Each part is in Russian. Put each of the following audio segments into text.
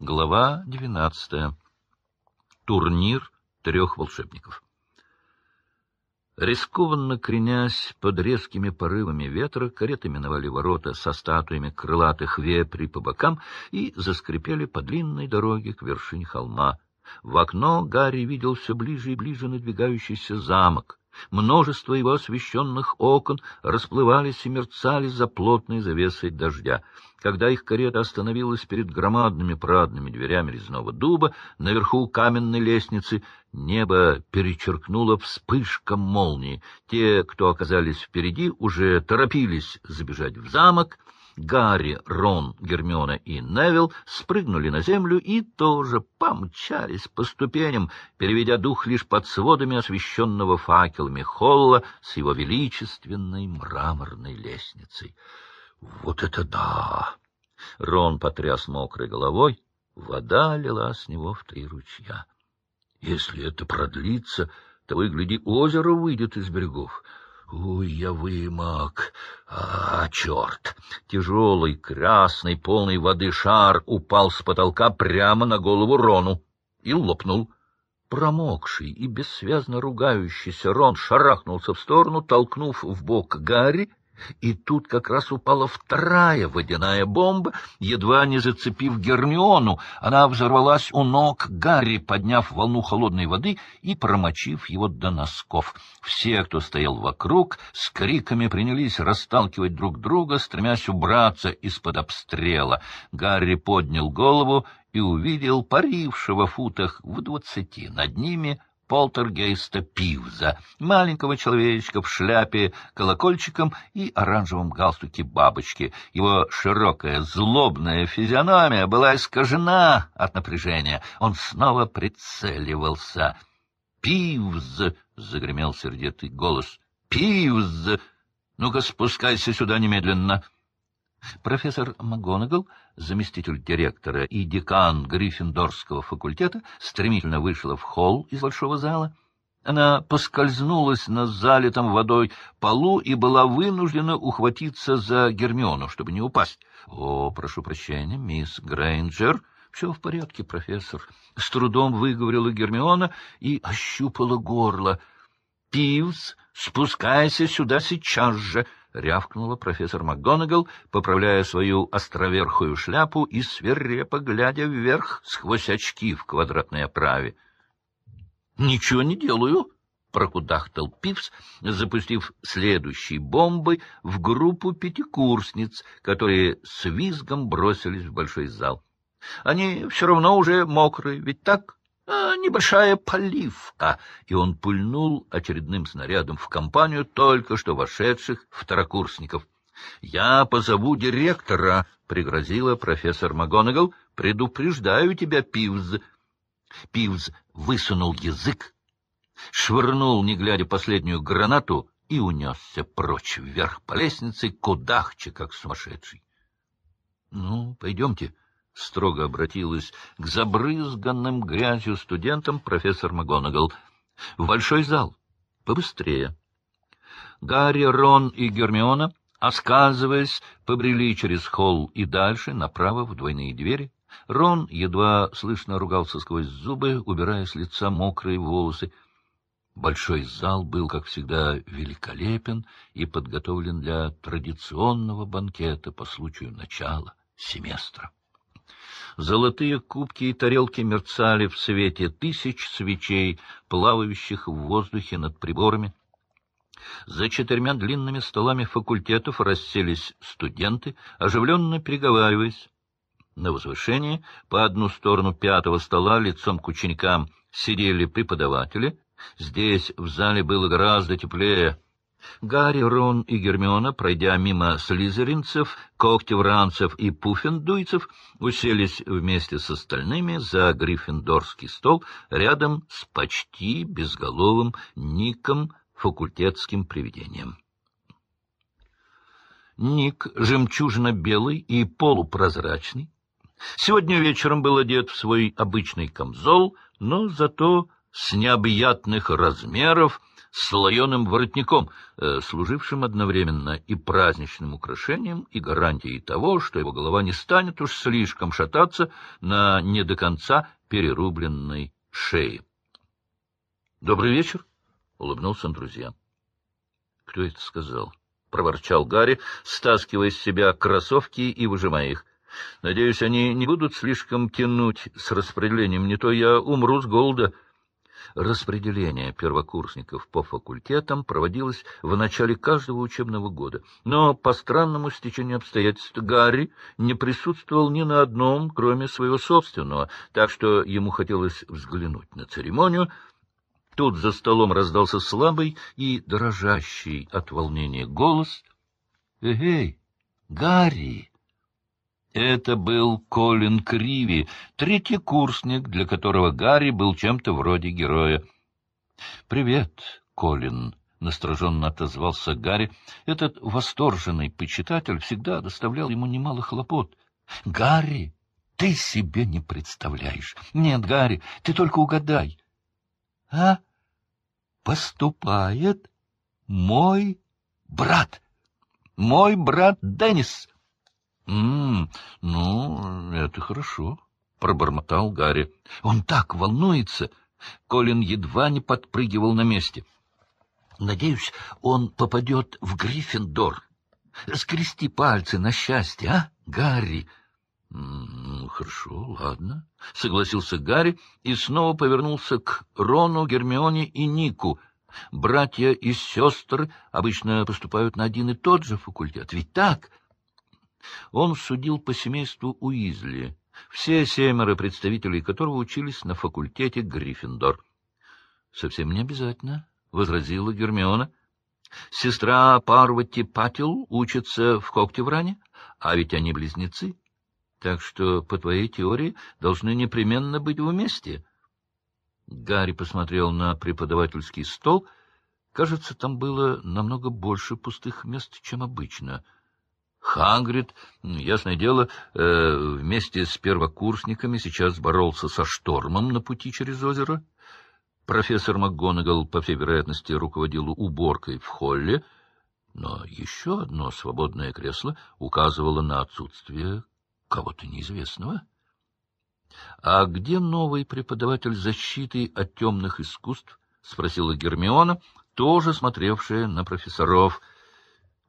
Глава двенадцатая. Турнир трех волшебников. Рискованно кренясь под резкими порывами ветра, кареты миновали ворота со статуями крылатых вепрей по бокам и заскрипели по длинной дороге к вершине холма. В окно Гарри видел все ближе и ближе надвигающийся замок. Множество его освещенных окон расплывались и мерцали за плотной завесой дождя. Когда их карета остановилась перед громадными парадными дверями резного дуба, наверху каменной лестницы небо перечеркнуло вспышка молнии. Те, кто оказались впереди, уже торопились забежать в замок, Гарри, Рон, Гермиона и Невилл спрыгнули на землю и тоже помчались по ступеням, переведя дух лишь под сводами освещенного факелами холла с его величественной мраморной лестницей. Вот это да! Рон потряс мокрой головой, вода лила с него в три ручья. Если это продлится, то, выгляди, озеро выйдет из берегов. Ой, я вымок! А, черт! Тяжелый, красный, полный воды шар упал с потолка прямо на голову Рону и лопнул. Промокший и бессвязно ругающийся Рон шарахнулся в сторону, толкнув в бок Гарри, и тут как раз упала вторая водяная бомба, едва не зацепив Гермиону. Она взорвалась у ног Гарри, подняв волну холодной воды и промочив его до носков. Все, кто стоял вокруг, с криками принялись расталкивать друг друга, стремясь убраться из-под обстрела. Гарри поднял голову и увидел парившего в футах в двадцати над ними полтергейста Пивза, маленького человечка в шляпе, колокольчиком и оранжевом галстуке бабочки. Его широкая злобная физиономия была искажена от напряжения. Он снова прицеливался. «Пивз!» — загремел сердитый голос. «Пивз! Ну-ка спускайся сюда немедленно!» Профессор МакГонагал, заместитель директора и декан Гриффиндорского факультета, стремительно вышла в холл из большого зала. Она поскользнулась на залитом водой полу и была вынуждена ухватиться за Гермиону, чтобы не упасть. — О, прошу прощения, мисс Грейнджер. — Все в порядке, профессор. С трудом выговорила Гермиона и ощупала горло. — Пивс, спускайся сюда сейчас же! —— рявкнула профессор МакГонагал, поправляя свою островерхую шляпу и свирепо глядя вверх сквозь очки в квадратной оправе. — Ничего не делаю, — прокудахтал Пивс, запустив следующей бомбой в группу пятикурсниц, которые с визгом бросились в большой зал. — Они все равно уже мокрые, ведь так? А, небольшая поливка, и он пульнул очередным снарядом в компанию только что вошедших второкурсников. — Я позову директора, — пригрозила профессор МакГонагал. — Предупреждаю тебя, Пивз. Пивз высунул язык, швырнул, не глядя, последнюю гранату и унесся прочь вверх по лестнице, кудахча, как сумасшедший. — Ну, пойдемте, — строго обратилась к забрызганным грязью студентам профессор МакГонагал. — В большой зал. Побыстрее. Гарри, Рон и Гермиона, осказываясь, побрели через холл и дальше, направо, в двойные двери. Рон едва слышно ругался сквозь зубы, убирая с лица мокрые волосы. Большой зал был, как всегда, великолепен и подготовлен для традиционного банкета по случаю начала семестра. Золотые кубки и тарелки мерцали в свете тысяч свечей, плавающих в воздухе над приборами. За четырьмя длинными столами факультетов расселись студенты, оживленно переговариваясь. На возвышении по одну сторону пятого стола лицом к ученикам сидели преподаватели. Здесь в зале было гораздо теплее. Гарри, Рон и Гермиона, пройдя мимо слизеринцев, когтевранцев и пуффендуйцев, уселись вместе с остальными за гриффиндорский стол рядом с почти безголовым Ником, факультетским привидением. Ник, жемчужно-белый и полупрозрачный, сегодня вечером был одет в свой обычный камзол, но зато с необъятных размеров — с слоеным воротником, э, служившим одновременно и праздничным украшением, и гарантией того, что его голова не станет уж слишком шататься на не до конца перерубленной шее. — Добрый вечер, — улыбнулся он друзьям. — Кто это сказал? — проворчал Гарри, стаскивая с себя кроссовки и выжимая их. — Надеюсь, они не будут слишком тянуть с распределением, не то я умру с голода. Распределение первокурсников по факультетам проводилось в начале каждого учебного года, но по странному стечению обстоятельств Гарри не присутствовал ни на одном, кроме своего собственного, так что ему хотелось взглянуть на церемонию — Тут за столом раздался слабый и дрожащий от волнения голос. — Эй, Гарри! Это был Колин Криви, третий курсник, для которого Гарри был чем-то вроде героя. — Привет, Колин! — настороженно отозвался Гарри. Этот восторженный почитатель всегда доставлял ему немало хлопот. — Гарри, ты себе не представляешь. Нет, Гарри, ты только угадай. — А? поступает мой брат. Мой брат Деннис. «М — Ну, это хорошо, — пробормотал Гарри. — Он так волнуется! Колин едва не подпрыгивал на месте. — Надеюсь, он попадет в Гриффиндор. Скрести пальцы на счастье, а, Гарри? — Ну, хорошо, ладно, — согласился Гарри и снова повернулся к Рону, Гермионе и Нику. Братья и сестры обычно поступают на один и тот же факультет. Ведь так? Он судил по семейству Уизли, все семеро представителей которого учились на факультете Гриффиндор. — Совсем не обязательно, — возразила Гермиона. — Сестра Парвати Патил учится в Когтевране, а ведь они близнецы. Так что, по твоей теории, должны непременно быть вместе. Гарри посмотрел на преподавательский стол. Кажется, там было намного больше пустых мест, чем обычно. Хагрид, ясное дело, э, вместе с первокурсниками сейчас боролся со штормом на пути через озеро. Профессор МакГонагал, по всей вероятности, руководил уборкой в холле, но еще одно свободное кресло указывало на отсутствие кого-то неизвестного. — А где новый преподаватель защиты от темных искусств? — спросила Гермиона, тоже смотревшая на профессоров.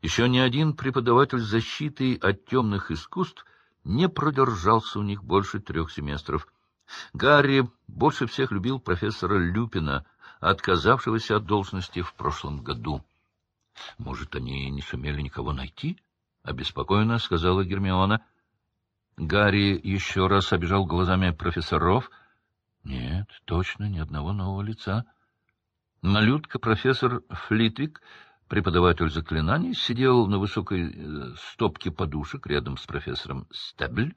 Еще ни один преподаватель защиты от темных искусств не продержался у них больше трех семестров. Гарри больше всех любил профессора Люпина, отказавшегося от должности в прошлом году. — Может, они не сумели никого найти? — обеспокоенно сказала Гермиона. — Гарри еще раз обижал глазами профессоров. Нет, точно ни одного нового лица. Малютка профессор Флитвик, преподаватель заклинаний, сидел на высокой э, стопке подушек рядом с профессором Стебль,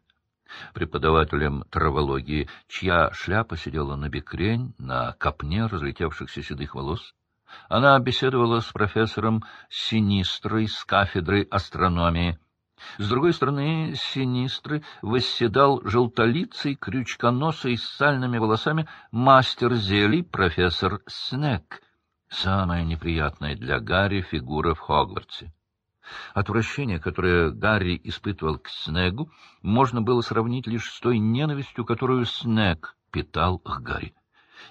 преподавателем травологии, чья шляпа сидела на бекрень, на копне разлетевшихся седых волос. Она беседовала с профессором Синистрой с кафедры астрономии — с другой стороны синистры восседал желтолицый, крючконосый, с сальными волосами мастер зелий профессор Снег, самая неприятная для Гарри фигура в Хогвартсе. Отвращение, которое Гарри испытывал к Снегу, можно было сравнить лишь с той ненавистью, которую Снег питал к Гарри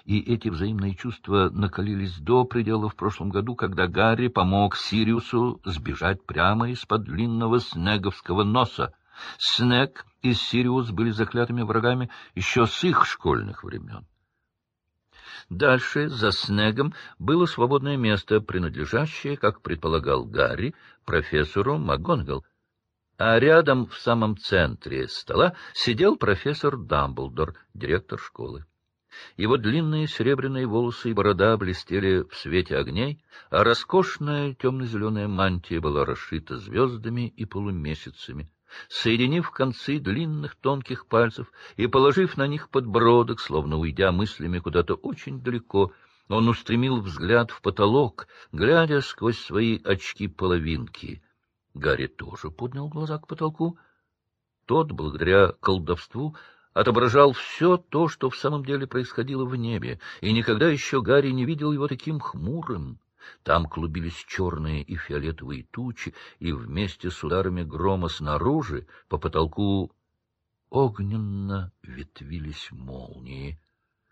и эти взаимные чувства накалились до предела в прошлом году, когда Гарри помог Сириусу сбежать прямо из-под длинного снеговского носа. Снег и Сириус были заклятыми врагами еще с их школьных времен. Дальше, за Снегом, было свободное место, принадлежащее, как предполагал Гарри, профессору МакГонагал. А рядом, в самом центре стола, сидел профессор Дамблдор, директор школы. Его длинные серебряные волосы и борода блестели в свете огней, а роскошная темно-зеленая мантия была расшита звездами и полумесяцами. Соединив концы длинных тонких пальцев и положив на них подбородок, словно уйдя мыслями куда-то очень далеко, он устремил взгляд в потолок, глядя сквозь свои очки-половинки. Гарри тоже поднял глаза к потолку. Тот, благодаря колдовству, отображал все то, что в самом деле происходило в небе, и никогда еще Гарри не видел его таким хмурым, Там клубились черные и фиолетовые тучи, и вместе с ударами грома снаружи по потолку огненно ветвились молнии.